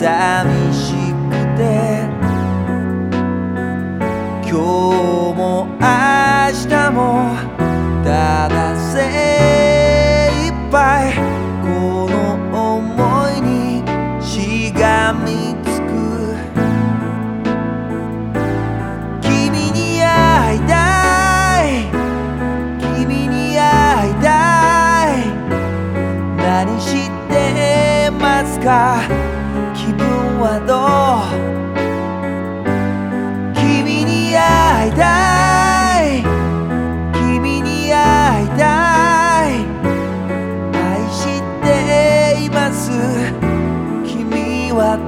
寂しくて。今日も明日もただ精一杯この思いにしがみつく。君に会いたい。君に会いたい。何してますか？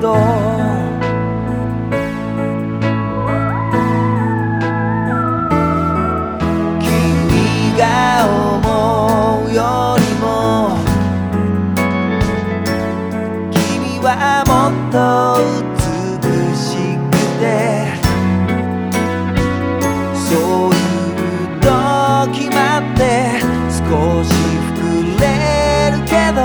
ど」「君が思うよりも」「君はもっと美しくて」「そういうと決まって少し膨れるけど」